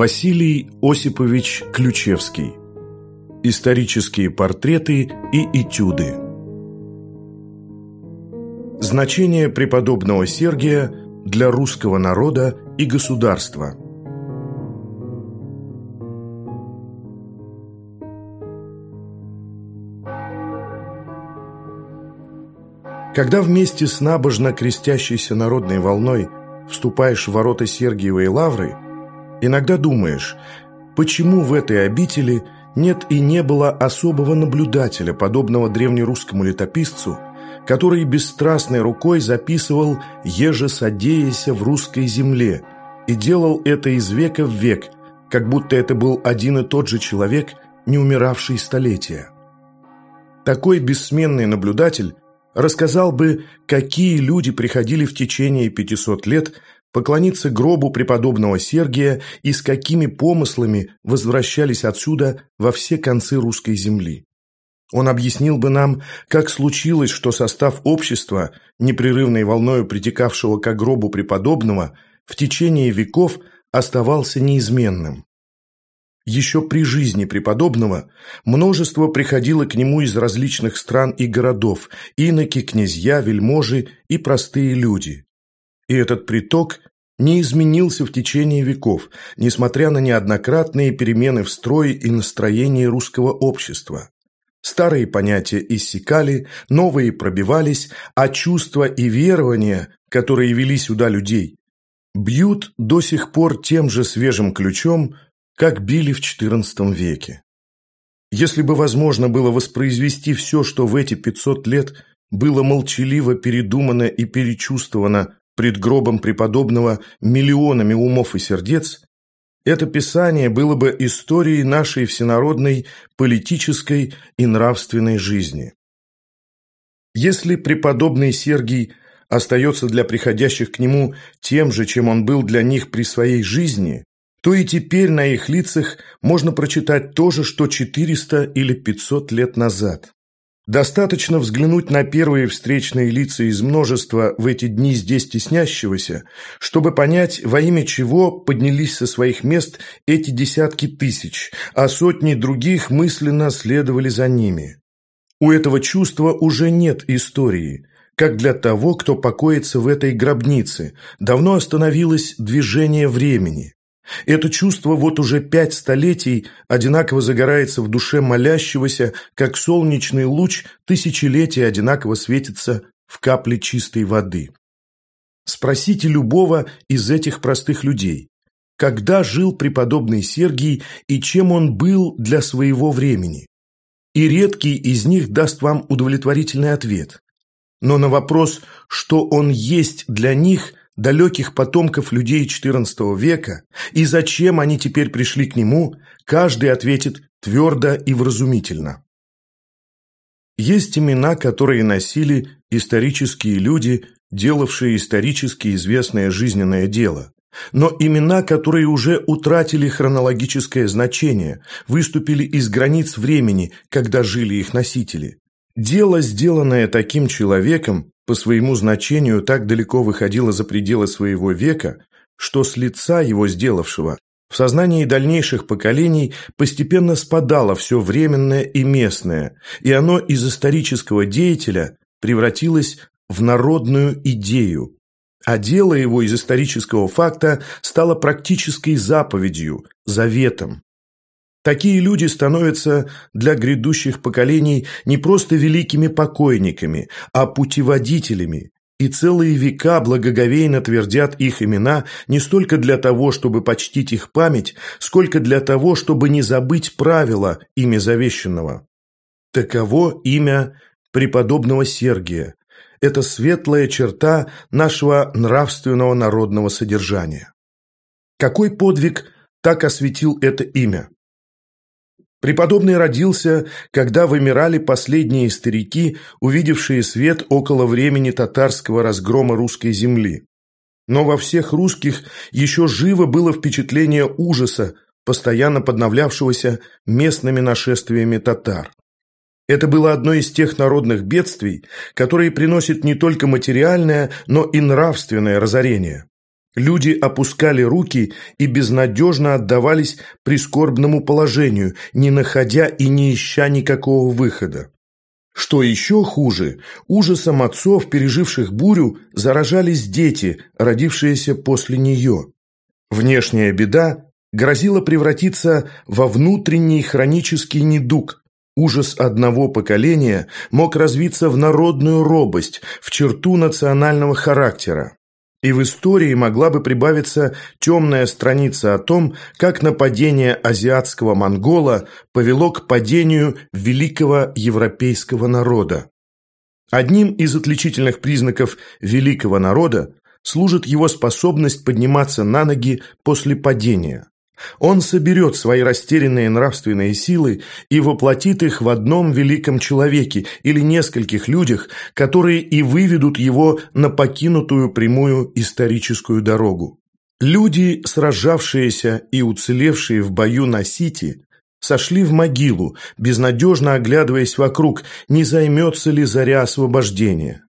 Василий Осипович Ключевский. Исторические портреты и этюды. Значение преподобного Сергия для русского народа и государства. Когда вместе с набожно крестящейся народной волной вступаешь в ворота Сергиевой лавры – Иногда думаешь, почему в этой обители нет и не было особого наблюдателя, подобного древнерусскому летописцу, который бесстрастной рукой записывал «еже содеяся в русской земле» и делал это из века в век, как будто это был один и тот же человек, не умиравший столетия. Такой бессменный наблюдатель рассказал бы, какие люди приходили в течение 500 лет поклониться гробу преподобного Сергия и с какими помыслами возвращались отсюда во все концы русской земли. Он объяснил бы нам, как случилось, что состав общества, непрерывной волною притекавшего к гробу преподобного, в течение веков оставался неизменным. Еще при жизни преподобного множество приходило к нему из различных стран и городов, иноки, князья, вельможи и простые люди и этот приток не изменился в течение веков, несмотря на неоднократные перемены в строе и настроении русского общества. Старые понятия иссякали, новые пробивались, а чувства и верования, которые вели сюда людей, бьют до сих пор тем же свежим ключом, как били в XIV веке. Если бы возможно было воспроизвести все, что в эти 500 лет было молчаливо передумано и перечувствовано пред гробом преподобного миллионами умов и сердец, это писание было бы историей нашей всенародной политической и нравственной жизни. Если преподобный Сергий остается для приходящих к нему тем же, чем он был для них при своей жизни, то и теперь на их лицах можно прочитать то же, что 400 или 500 лет назад. Достаточно взглянуть на первые встречные лица из множества в эти дни здесь теснящегося, чтобы понять, во имя чего поднялись со своих мест эти десятки тысяч, а сотни других мысленно следовали за ними. У этого чувства уже нет истории, как для того, кто покоится в этой гробнице, давно остановилось движение времени. Это чувство вот уже пять столетий одинаково загорается в душе молящегося, как солнечный луч тысячелетия одинаково светится в капле чистой воды. Спросите любого из этих простых людей, когда жил преподобный Сергий и чем он был для своего времени. И редкий из них даст вам удовлетворительный ответ. Но на вопрос, что он есть для них – далеких потомков людей XIV века, и зачем они теперь пришли к нему, каждый ответит твердо и вразумительно. Есть имена, которые носили исторические люди, делавшие исторически известное жизненное дело, но имена, которые уже утратили хронологическое значение, выступили из границ времени, когда жили их носители. Дело, сделанное таким человеком, по своему значению так далеко выходило за пределы своего века, что с лица его сделавшего в сознании дальнейших поколений постепенно спадало все временное и местное, и оно из исторического деятеля превратилось в народную идею, а дело его из исторического факта стало практической заповедью, заветом. Такие люди становятся для грядущих поколений не просто великими покойниками, а путеводителями, и целые века благоговейно твердят их имена не столько для того, чтобы почтить их память, сколько для того, чтобы не забыть правила имя завещанного. Таково имя преподобного Сергия. Это светлая черта нашего нравственного народного содержания. Какой подвиг так осветил это имя? Преподобный родился, когда вымирали последние старики, увидевшие свет около времени татарского разгрома русской земли. Но во всех русских еще живо было впечатление ужаса, постоянно подновлявшегося местными нашествиями татар. Это было одно из тех народных бедствий, которые приносят не только материальное, но и нравственное разорение. Люди опускали руки и безнадежно отдавались прискорбному положению, не находя и не ища никакого выхода. Что еще хуже, ужасом отцов, переживших бурю, заражались дети, родившиеся после нее. Внешняя беда грозила превратиться во внутренний хронический недуг. Ужас одного поколения мог развиться в народную робость, в черту национального характера. И в истории могла бы прибавиться темная страница о том, как нападение азиатского монгола повело к падению великого европейского народа. Одним из отличительных признаков великого народа служит его способность подниматься на ноги после падения. Он соберет свои растерянные нравственные силы и воплотит их в одном великом человеке или нескольких людях, которые и выведут его на покинутую прямую историческую дорогу. Люди, сражавшиеся и уцелевшие в бою на Сити, сошли в могилу, безнадежно оглядываясь вокруг, не займется ли заря освобождения.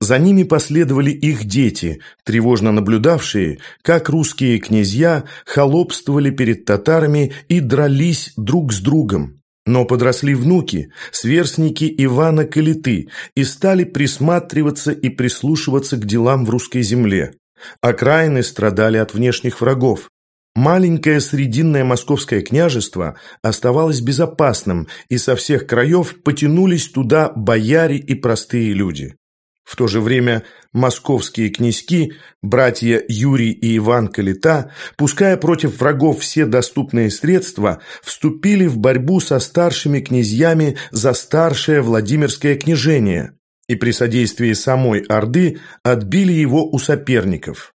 За ними последовали их дети, тревожно наблюдавшие, как русские князья холопствовали перед татарами и дрались друг с другом. Но подросли внуки, сверстники Ивана Калиты, и стали присматриваться и прислушиваться к делам в русской земле. Окраины страдали от внешних врагов. Маленькое срединное московское княжество оставалось безопасным, и со всех краев потянулись туда бояре и простые люди. В то же время московские князьки, братья Юрий и Иван Калита, пуская против врагов все доступные средства, вступили в борьбу со старшими князьями за старшее Владимирское княжение и при содействии самой Орды отбили его у соперников.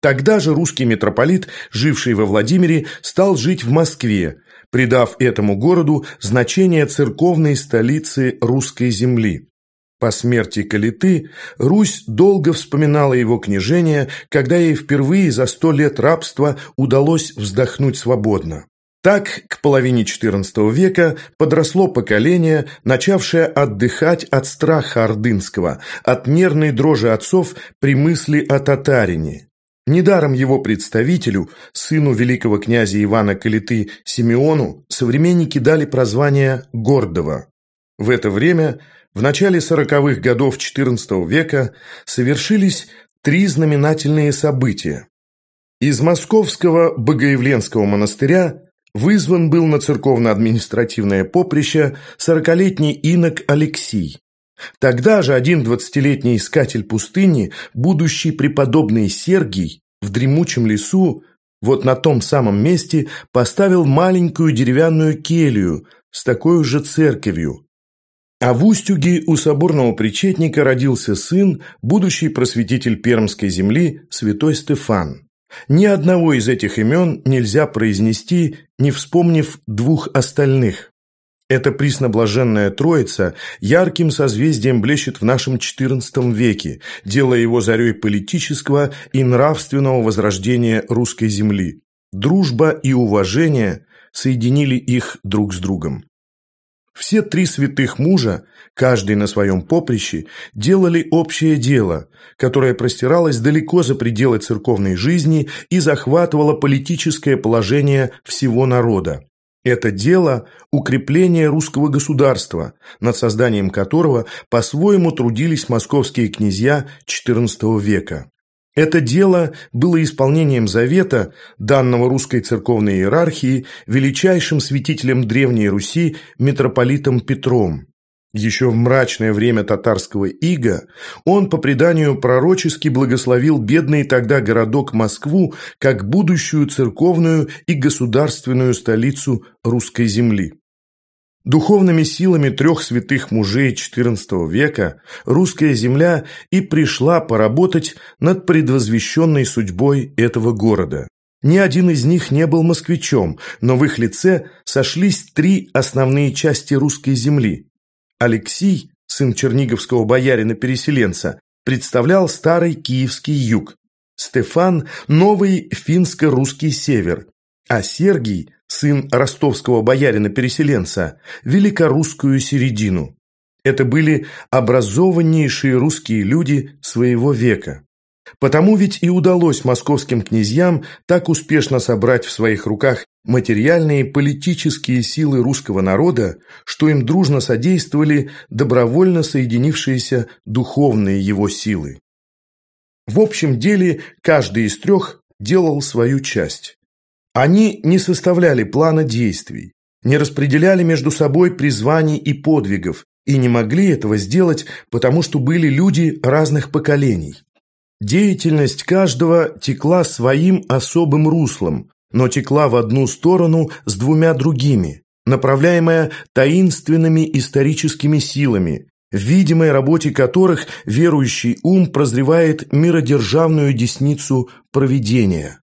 Тогда же русский митрополит, живший во Владимире, стал жить в Москве, придав этому городу значение церковной столицы русской земли. По смерти Калиты Русь долго вспоминала его княжение, когда ей впервые за сто лет рабства удалось вздохнуть свободно. Так, к половине XIV века подросло поколение, начавшее отдыхать от страха ордынского, от нервной дрожи отцов при мысли о татарине. Недаром его представителю, сыну великого князя Ивана Калиты Симеону, современники дали прозвание «Гордого». В это время – в начале сороковых годов XIV века совершились три знаменательные события. Из московского Богоявленского монастыря вызван был на церковно-административное поприще сорокалетний инок Алексий. Тогда же один двадцатилетний искатель пустыни, будущий преподобный Сергий, в дремучем лесу, вот на том самом месте поставил маленькую деревянную келью с такой же церковью, а в Устюге у соборного причетника родился сын, будущий просветитель Пермской земли, святой Стефан. Ни одного из этих имен нельзя произнести, не вспомнив двух остальных. Эта присноблаженная троица ярким созвездием блещет в нашем XIV веке, делая его зарей политического и нравственного возрождения русской земли. Дружба и уважение соединили их друг с другом. Все три святых мужа, каждый на своем поприще, делали общее дело, которое простиралось далеко за пределы церковной жизни и захватывало политическое положение всего народа. Это дело – укрепление русского государства, над созданием которого по-своему трудились московские князья XIV века. Это дело было исполнением завета, данного русской церковной иерархии, величайшим святителем Древней Руси митрополитом Петром. Еще в мрачное время татарского ига он, по преданию пророчески, благословил бедный тогда городок Москву как будущую церковную и государственную столицу русской земли. Духовными силами трех святых мужей XIV века русская земля и пришла поработать над предвозвещенной судьбой этого города. Ни один из них не был москвичом, но в их лице сошлись три основные части русской земли. Алексий, сын черниговского боярина-переселенца, представлял старый киевский юг, Стефан – новый финско-русский север, а Сергий, сын ростовского боярина-переселенца, великорусскую середину. Это были образованнейшие русские люди своего века. Потому ведь и удалось московским князьям так успешно собрать в своих руках материальные политические силы русского народа, что им дружно содействовали добровольно соединившиеся духовные его силы. В общем деле каждый из трех делал свою часть. Они не составляли плана действий, не распределяли между собой призваний и подвигов, и не могли этого сделать, потому что были люди разных поколений. Деятельность каждого текла своим особым руслом, но текла в одну сторону с двумя другими, направляемая таинственными историческими силами, в видимой работе которых верующий ум прозревает миродержавную десницу провидения.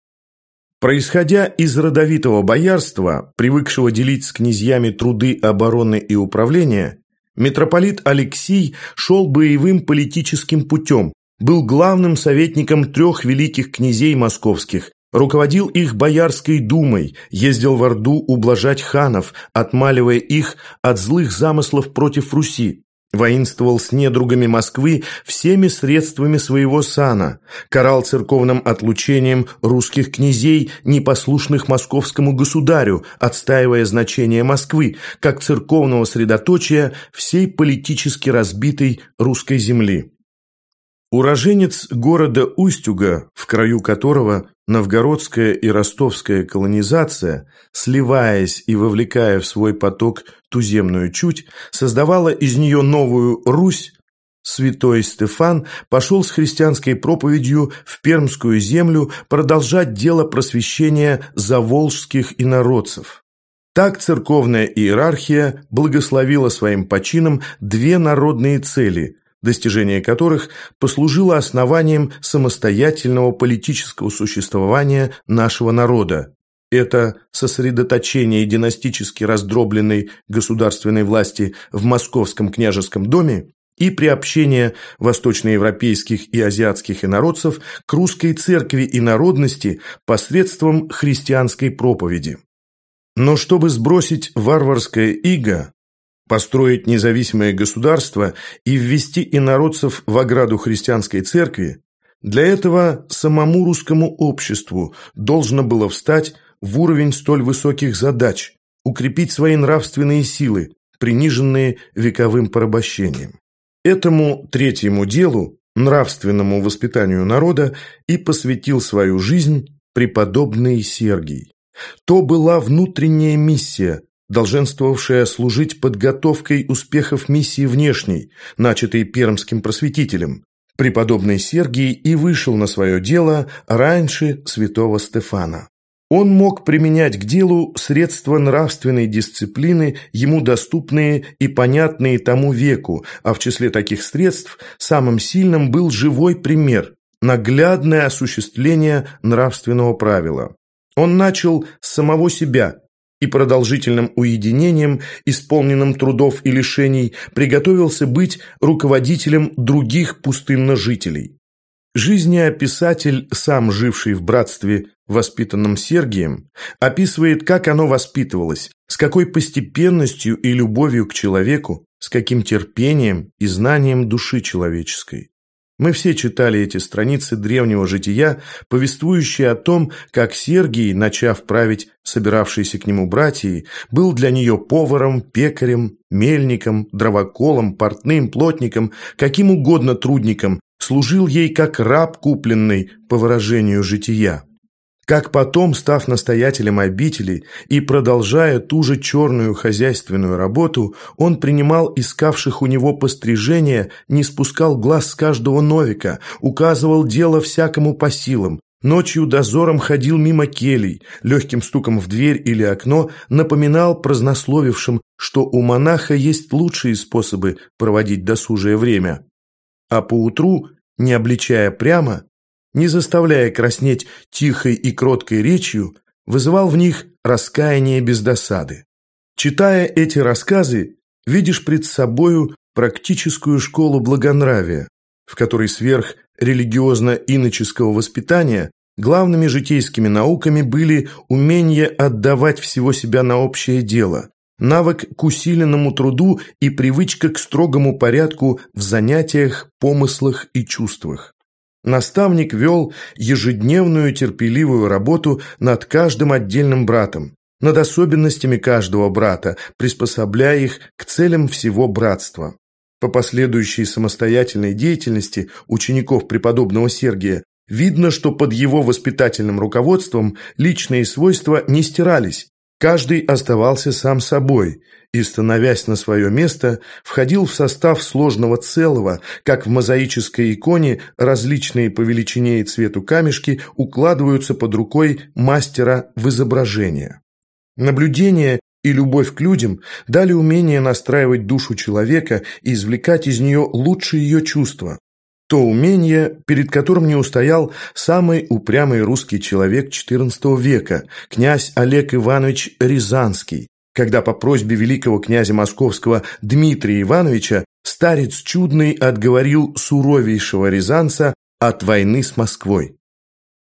Происходя из родовитого боярства, привыкшего делить с князьями труды обороны и управления, митрополит Алексий шел боевым политическим путем, был главным советником трех великих князей московских, руководил их Боярской думой, ездил в Орду ублажать ханов, отмаливая их от злых замыслов против Руси, воинствовал с недругами Москвы всеми средствами своего сана, карал церковным отлучением русских князей, непослушных московскому государю, отстаивая значение Москвы, как церковного средоточия всей политически разбитой русской земли. Уроженец города Устюга, в краю которого новгородская и ростовская колонизация, сливаясь и вовлекая в свой поток туземную чуть, создавала из нее новую Русь, святой Стефан пошел с христианской проповедью в Пермскую землю продолжать дело просвещения заволжских инородцев. Так церковная иерархия благословила своим починам две народные цели – достижение которых послужило основанием самостоятельного политического существования нашего народа. Это сосредоточение династически раздробленной государственной власти в Московском княжеском доме и приобщение восточноевропейских и азиатских инородцев к русской церкви и народности посредством христианской проповеди. Но чтобы сбросить варварское иго, построить независимое государство и ввести инородцев в ограду христианской церкви, для этого самому русскому обществу должно было встать в уровень столь высоких задач, укрепить свои нравственные силы, приниженные вековым порабощением. Этому третьему делу, нравственному воспитанию народа, и посвятил свою жизнь преподобный Сергий. То была внутренняя миссия, долженствовавшая служить подготовкой успехов миссии внешней, начатой пермским просветителем. Преподобный Сергий и вышел на свое дело раньше святого Стефана. Он мог применять к делу средства нравственной дисциплины, ему доступные и понятные тому веку, а в числе таких средств самым сильным был живой пример – наглядное осуществление нравственного правила. Он начал с самого себя, и продолжительным уединением, исполненным трудов и лишений, приготовился быть руководителем других пустынножителей. Жизнеописатель, сам живший в братстве, воспитанном Сергием, описывает, как оно воспитывалось, с какой постепенностью и любовью к человеку, с каким терпением и знанием души человеческой. Мы все читали эти страницы древнего жития, повествующие о том, как Сергий, начав править собиравшиеся к нему братья, был для нее поваром, пекарем, мельником, дровоколом, портным, плотником, каким угодно трудником, служил ей как раб купленный, по выражению жития. Как потом, став настоятелем обители и продолжая ту же черную хозяйственную работу, он принимал искавших у него пострижения, не спускал глаз с каждого новика, указывал дело всякому по силам, Ночью дозором ходил мимо келей, легким стуком в дверь или окно напоминал празднословившим, что у монаха есть лучшие способы проводить досужее время. А поутру, не обличая прямо, не заставляя краснеть тихой и кроткой речью, вызывал в них раскаяние без досады. Читая эти рассказы, видишь пред собою практическую школу благонравия, в которой сверх религиозно-иноческого воспитания главными житейскими науками были умение отдавать всего себя на общее дело, навык к усиленному труду и привычка к строгому порядку в занятиях, помыслах и чувствах. Наставник вел ежедневную терпеливую работу над каждым отдельным братом, над особенностями каждого брата, приспособляя их к целям всего братства. По последующей самостоятельной деятельности учеников преподобного Сергия видно, что под его воспитательным руководством личные свойства не стирались, каждый оставался сам собой и, становясь на свое место, входил в состав сложного целого, как в мозаической иконе различные по величине и цвету камешки укладываются под рукой мастера в изображение. Наблюдение и любовь к людям дали умение настраивать душу человека и извлекать из нее лучшие ее чувства. То умение, перед которым не устоял самый упрямый русский человек XIV века, князь Олег Иванович Рязанский, когда по просьбе великого князя московского Дмитрия Ивановича старец чудный отговорил суровейшего рязанца от войны с Москвой.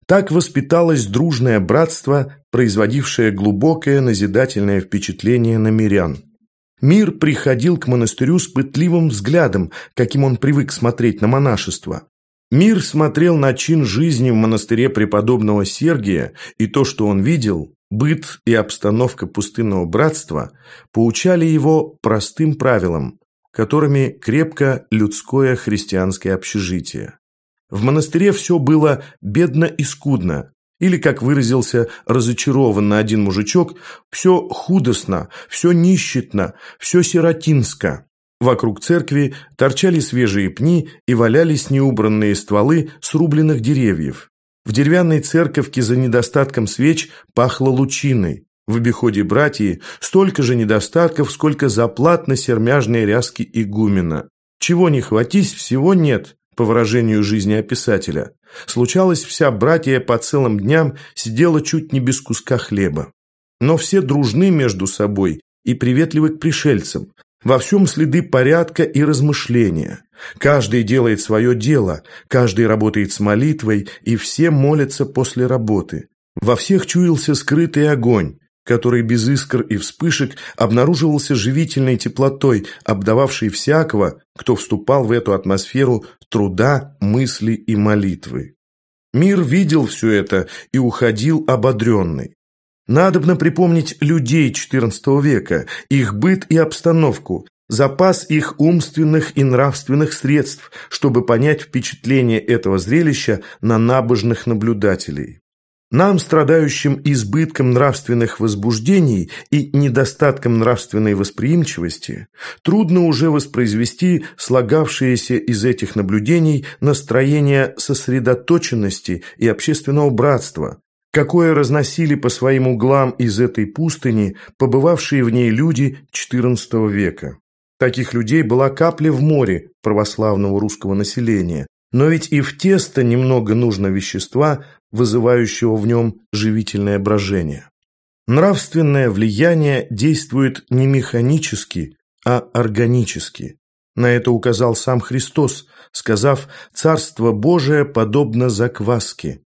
Так воспиталось дружное братство, производившее глубокое назидательное впечатление на мирян. Мир приходил к монастырю с пытливым взглядом, каким он привык смотреть на монашество. Мир смотрел на чин жизни в монастыре преподобного Сергия, и то, что он видел, быт и обстановка пустынного братства, поучали его простым правилам, которыми крепко людское христианское общежитие. В монастыре все было бедно и скудно, или, как выразился разочарованно один мужичок, все худостно, все нищетно, все сиротинско. Вокруг церкви торчали свежие пни и валялись неубранные стволы срубленных деревьев. В деревянной церковке за недостатком свеч пахло лучиной. В обиходе братьи столько же недостатков, сколько заплат на сермяжные ряски игумена. Чего не хватись, всего нет по выражению жизнеописателя. Случалось, вся братья по целым дням сидела чуть не без куска хлеба. Но все дружны между собой и приветливы к пришельцам. Во всем следы порядка и размышления. Каждый делает свое дело, каждый работает с молитвой, и все молятся после работы. Во всех чуялся скрытый огонь, который без искр и вспышек обнаруживался живительной теплотой, обдававшей всякого, кто вступал в эту атмосферу труда, мысли и молитвы. Мир видел все это и уходил ободренный. Надобно припомнить людей XIV века, их быт и обстановку, запас их умственных и нравственных средств, чтобы понять впечатление этого зрелища на набожных наблюдателей. Нам, страдающим избытком нравственных возбуждений и недостатком нравственной восприимчивости, трудно уже воспроизвести слагавшиеся из этих наблюдений настроение сосредоточенности и общественного братства, какое разносили по своим углам из этой пустыни побывавшие в ней люди XIV века. Таких людей была капля в море православного русского населения, но ведь и в тесто немного нужно вещества, вызывающего в нем живительное брожение. Нравственное влияние действует не механически, а органически. На это указал сам Христос, сказав «Царство Божие подобно закваске».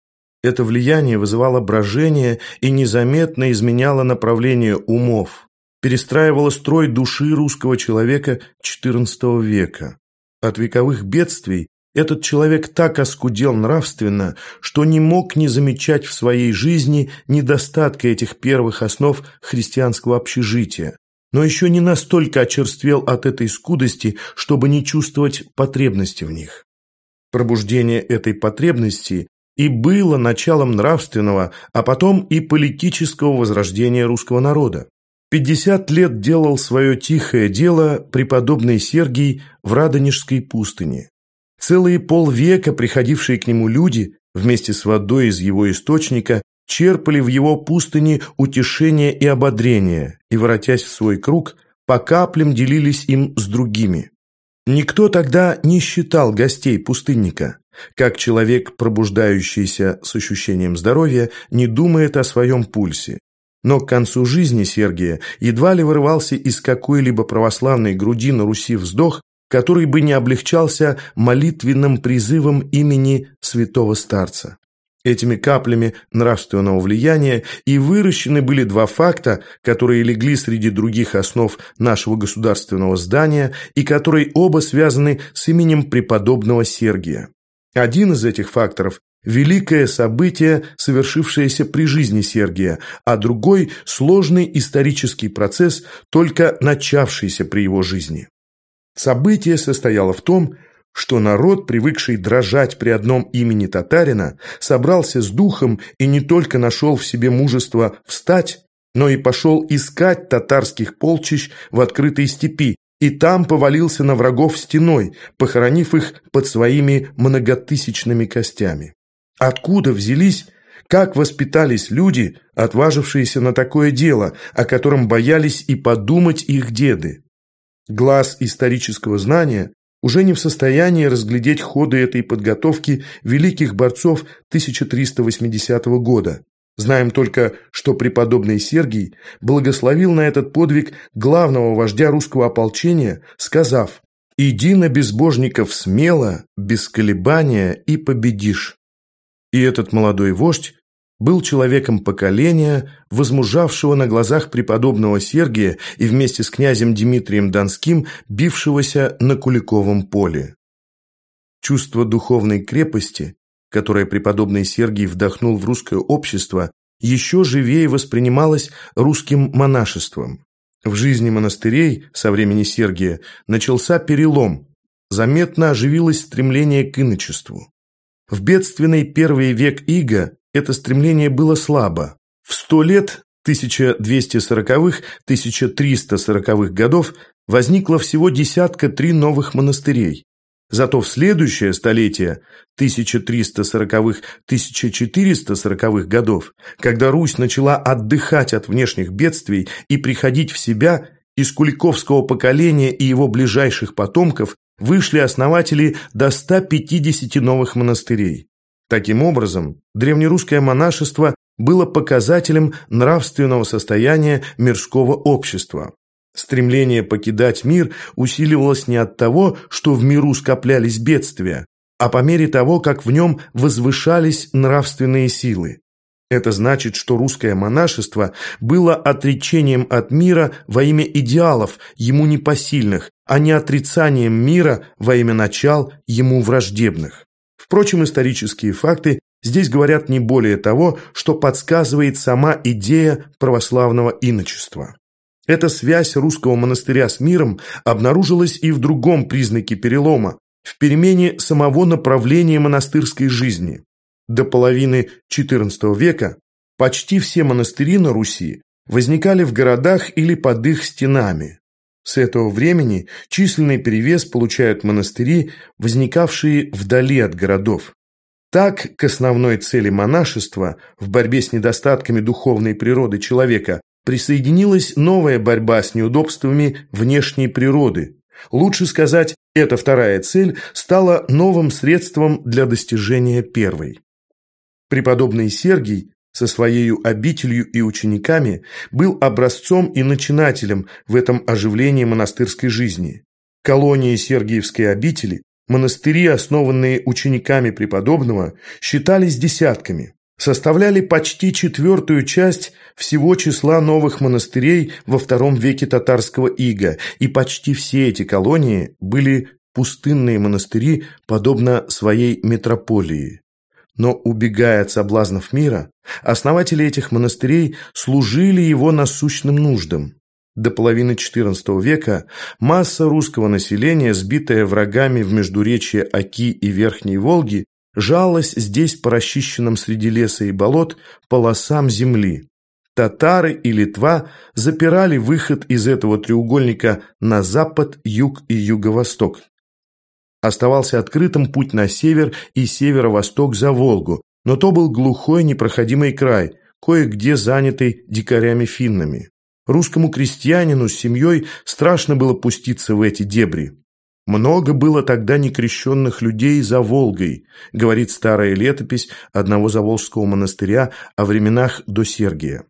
Это влияние вызывало брожение и незаметно изменяло направление умов, перестраивало строй души русского человека XIV века. От вековых бедствий этот человек так оскудел нравственно, что не мог не замечать в своей жизни недостатка этих первых основ христианского общежития, но еще не настолько очерствел от этой скудости, чтобы не чувствовать потребности в них. Пробуждение этой потребности и было началом нравственного, а потом и политического возрождения русского народа. Пятьдесят лет делал свое тихое дело преподобный Сергий в Радонежской пустыне. Целые полвека приходившие к нему люди вместе с водой из его источника черпали в его пустыне утешение и ободрение и, воротясь в свой круг, по каплям делились им с другими. Никто тогда не считал гостей пустынника, как человек, пробуждающийся с ощущением здоровья, не думает о своем пульсе. Но к концу жизни Сергия едва ли вырывался из какой-либо православной груди на Руси вздох, который бы не облегчался молитвенным призывом имени святого старца. Этими каплями нравственного влияния и выращены были два факта, которые легли среди других основ нашего государственного здания и которые оба связаны с именем преподобного Сергия. Один из этих факторов – великое событие, совершившееся при жизни Сергия, а другой – сложный исторический процесс, только начавшийся при его жизни. Событие состояло в том, что народ, привыкший дрожать при одном имени татарина, собрался с духом и не только нашел в себе мужество встать, но и пошел искать татарских полчищ в открытой степи, и там повалился на врагов стеной, похоронив их под своими многотысячными костями. Откуда взялись, как воспитались люди, отважившиеся на такое дело, о котором боялись и подумать их деды? Глаз исторического знания уже не в состоянии разглядеть ходы этой подготовки великих борцов 1380 года. Знаем только, что преподобный Сергий благословил на этот подвиг главного вождя русского ополчения, сказав «Иди на безбожников смело, без колебания и победишь». И этот молодой вождь был человеком поколения, возмужавшего на глазах преподобного Сергия и вместе с князем Дмитрием Донским, бившегося на Куликовом поле. Чувство духовной крепости, которое преподобный Сергий вдохнул в русское общество, еще живее воспринималось русским монашеством. В жизни монастырей со времени Сергия начался перелом, заметно оживилось стремление к иночеству. В бедственный первый век Иго это стремление было слабо. В сто лет 1240-1340-х годов возникло всего десятка три новых монастырей. Зато в следующее столетие 1340-1440-х годов, когда Русь начала отдыхать от внешних бедствий и приходить в себя, из куликовского поколения и его ближайших потомков вышли основатели до 150 новых монастырей. Таким образом, древнерусское монашество было показателем нравственного состояния мирского общества. Стремление покидать мир усиливалось не от того, что в миру скоплялись бедствия, а по мере того, как в нем возвышались нравственные силы. Это значит, что русское монашество было отречением от мира во имя идеалов, ему непосильных, а не отрицанием мира во имя начал, ему враждебных. Впрочем, исторические факты здесь говорят не более того, что подсказывает сама идея православного иночества. Эта связь русского монастыря с миром обнаружилась и в другом признаке перелома – в перемене самого направления монастырской жизни. До половины XIV века почти все монастыри на Руси возникали в городах или под их стенами. С этого времени численный перевес получают монастыри, возникавшие вдали от городов. Так, к основной цели монашества в борьбе с недостатками духовной природы человека присоединилась новая борьба с неудобствами внешней природы. Лучше сказать, эта вторая цель стала новым средством для достижения первой. Преподобный Сергий со своей обителью и учениками был образцом и начинателем в этом оживлении монастырской жизни. Колонии Сергиевской обители, монастыри, основанные учениками преподобного, считались десятками, составляли почти четвертую часть всего числа новых монастырей во втором веке татарского ига, и почти все эти колонии были пустынные монастыри, подобно своей метрополии. Но, убегая от соблазнов мира, основатели этих монастырей служили его насущным нуждам. До половины XIV века масса русского населения, сбитая врагами в междуречье Оки и Верхней Волги, жалась здесь по расчищенным среди леса и болот полосам земли. Татары и Литва запирали выход из этого треугольника на запад, юг и юго-восток. Оставался открытым путь на север и северо-восток за Волгу, но то был глухой непроходимый край, кое-где занятый дикарями-финнами. Русскому крестьянину с семьей страшно было пуститься в эти дебри. «Много было тогда некрещенных людей за Волгой», говорит старая летопись одного заволжского монастыря о временах до Сергия.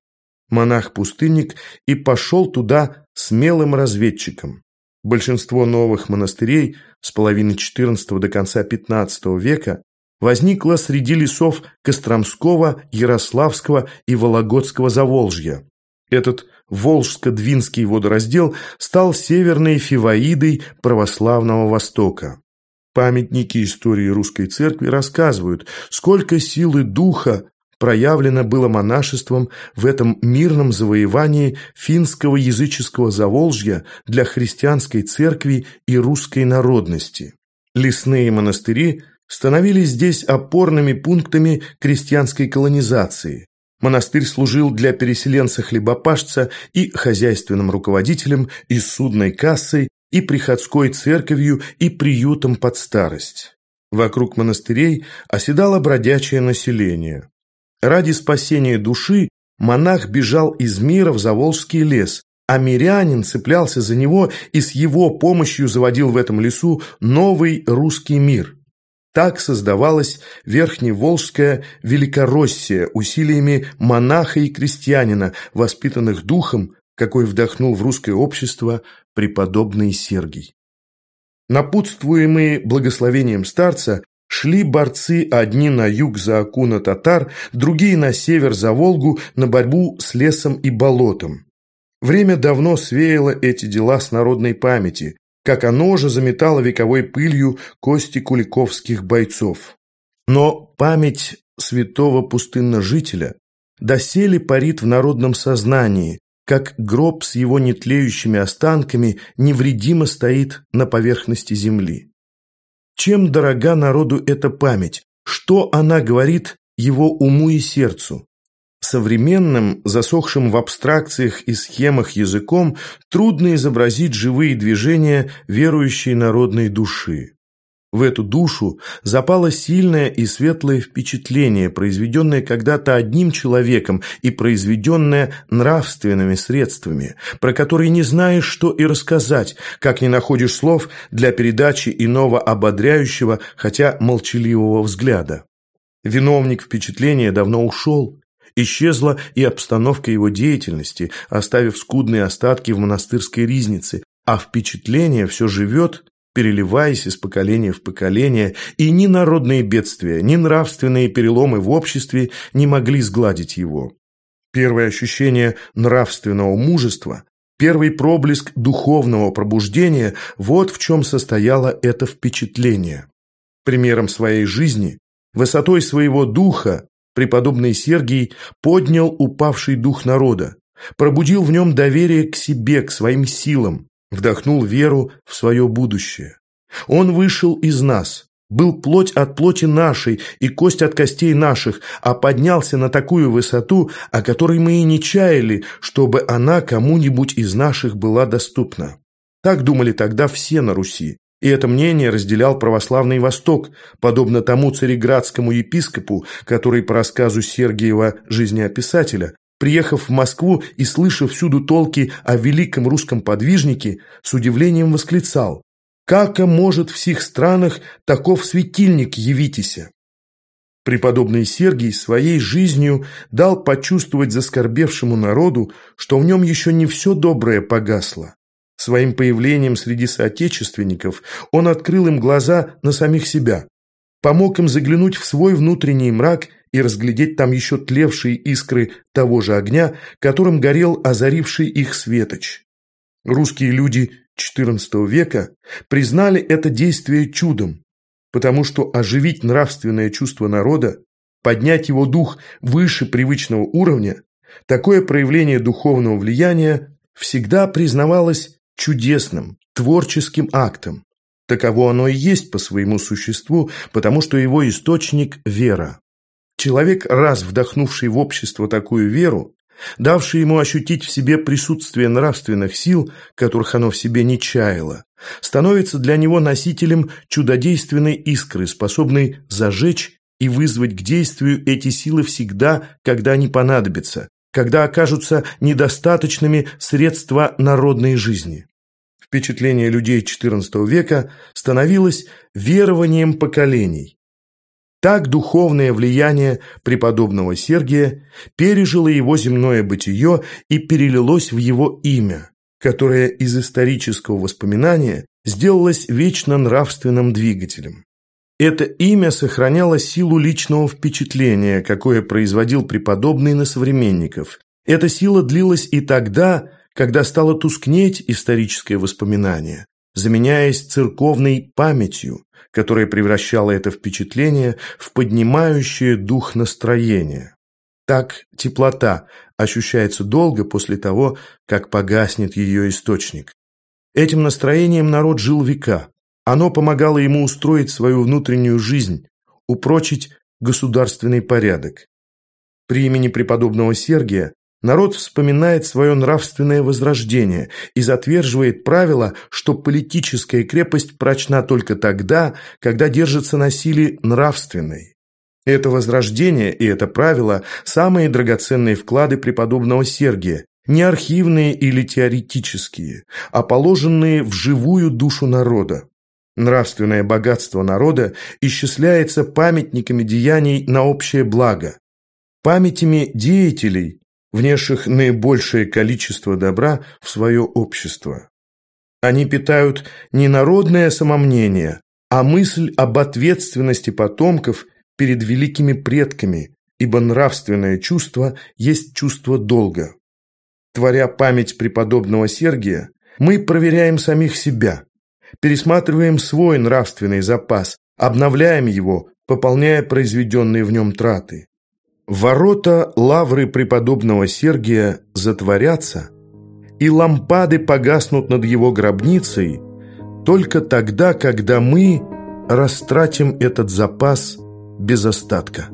Монах-пустынник и пошел туда смелым разведчиком. Большинство новых монастырей с половины XIV до конца XV века возникло среди лесов Костромского, Ярославского и Вологодского Заволжья. Этот Волжско-Двинский водораздел стал северной фиваидой православного Востока. Памятники истории русской церкви рассказывают, сколько силы духа проявлено было монашеством в этом мирном завоевании финского языческого Заволжья для христианской церкви и русской народности. Лесные монастыри становились здесь опорными пунктами крестьянской колонизации. Монастырь служил для переселенца-хлебопашца и хозяйственным руководителем, и судной кассой, и приходской церковью, и приютом под старость. Вокруг монастырей оседало бродячее население. Ради спасения души монах бежал из мира в Заволжский лес, а мирянин цеплялся за него и с его помощью заводил в этом лесу новый русский мир. Так создавалась Верхневолжская Великороссия усилиями монаха и крестьянина, воспитанных духом, какой вдохнул в русское общество преподобный Сергий. Напутствуемые благословением старца, Шли борцы одни на юг за Акуна татар, другие на север за Волгу на борьбу с лесом и болотом. Время давно свеяло эти дела с народной памяти, как оно же заметало вековой пылью кости куликовских бойцов. Но память святого пустынножителя доселе парит в народном сознании, как гроб с его нетлеющими останками невредимо стоит на поверхности земли. Чем дорога народу эта память? Что она говорит его уму и сердцу? Современным, засохшим в абстракциях и схемах языком, трудно изобразить живые движения верующей народной души. В эту душу запало сильное и светлое впечатление, произведенное когда-то одним человеком и произведенное нравственными средствами, про которые не знаешь, что и рассказать, как не находишь слов для передачи иного ободряющего, хотя молчаливого взгляда. Виновник впечатления давно ушел. Исчезла и обстановка его деятельности, оставив скудные остатки в монастырской ризнице, а впечатление все живет переливаясь из поколения в поколение, и ни народные бедствия, ни нравственные переломы в обществе не могли сгладить его. Первое ощущение нравственного мужества, первый проблеск духовного пробуждения – вот в чем состояло это впечатление. Примером своей жизни, высотой своего духа, преподобный Сергий поднял упавший дух народа, пробудил в нем доверие к себе, к своим силам, вдохнул веру в свое будущее. Он вышел из нас, был плоть от плоти нашей и кость от костей наших, а поднялся на такую высоту, о которой мы и не чаяли, чтобы она кому-нибудь из наших была доступна. Так думали тогда все на Руси. И это мнение разделял православный Восток, подобно тому цареградскому епископу, который по рассказу Сергиева «Жизнеописателя» приехав в Москву и слышав всюду толки о великом русском подвижнике, с удивлением восклицал «Как может в сих странах таков светильник явитеся?» Преподобный Сергий своей жизнью дал почувствовать заскорбевшему народу, что в нем еще не все доброе погасло. Своим появлением среди соотечественников он открыл им глаза на самих себя, помог им заглянуть в свой внутренний мрак и разглядеть там еще тлевшие искры того же огня, которым горел озаривший их светоч. Русские люди XIV века признали это действие чудом, потому что оживить нравственное чувство народа, поднять его дух выше привычного уровня, такое проявление духовного влияния всегда признавалось чудесным, творческим актом. Таково оно и есть по своему существу, потому что его источник – вера. Человек, раз вдохнувший в общество такую веру, давший ему ощутить в себе присутствие нравственных сил, которых оно в себе не чаяло, становится для него носителем чудодейственной искры, способной зажечь и вызвать к действию эти силы всегда, когда они понадобятся, когда окажутся недостаточными средства народной жизни. Впечатление людей XIV века становилось верованием поколений. Так духовное влияние преподобного Сергия пережило его земное бытие и перелилось в его имя, которое из исторического воспоминания сделалось вечно нравственным двигателем. Это имя сохраняло силу личного впечатления, какое производил преподобный на современников. Эта сила длилась и тогда, когда стало тускнеть историческое воспоминание, заменяясь церковной памятью, которая превращала это впечатление в поднимающее дух настроение. Так теплота ощущается долго после того, как погаснет ее источник. Этим настроением народ жил века. Оно помогало ему устроить свою внутреннюю жизнь, упрочить государственный порядок. При имени преподобного Сергия народ вспоминает свое нравственное возрождение и затверживает правило, что политическая крепость прочна только тогда, когда держится на силе нравственной. Это возрождение и это правило – самые драгоценные вклады преподобного Сергия, не архивные или теоретические, а положенные в живую душу народа. Нравственное богатство народа исчисляется памятниками деяний на общее благо, памятями деятелей, внесших наибольшее количество добра в свое общество. Они питают не народное самомнение, а мысль об ответственности потомков перед великими предками, ибо нравственное чувство есть чувство долга. Творя память преподобного Сергия, мы проверяем самих себя, пересматриваем свой нравственный запас, обновляем его, пополняя произведенные в нем траты. Ворота лавры преподобного Сергия затворятся, и лампады погаснут над его гробницей только тогда, когда мы растратим этот запас без остатка.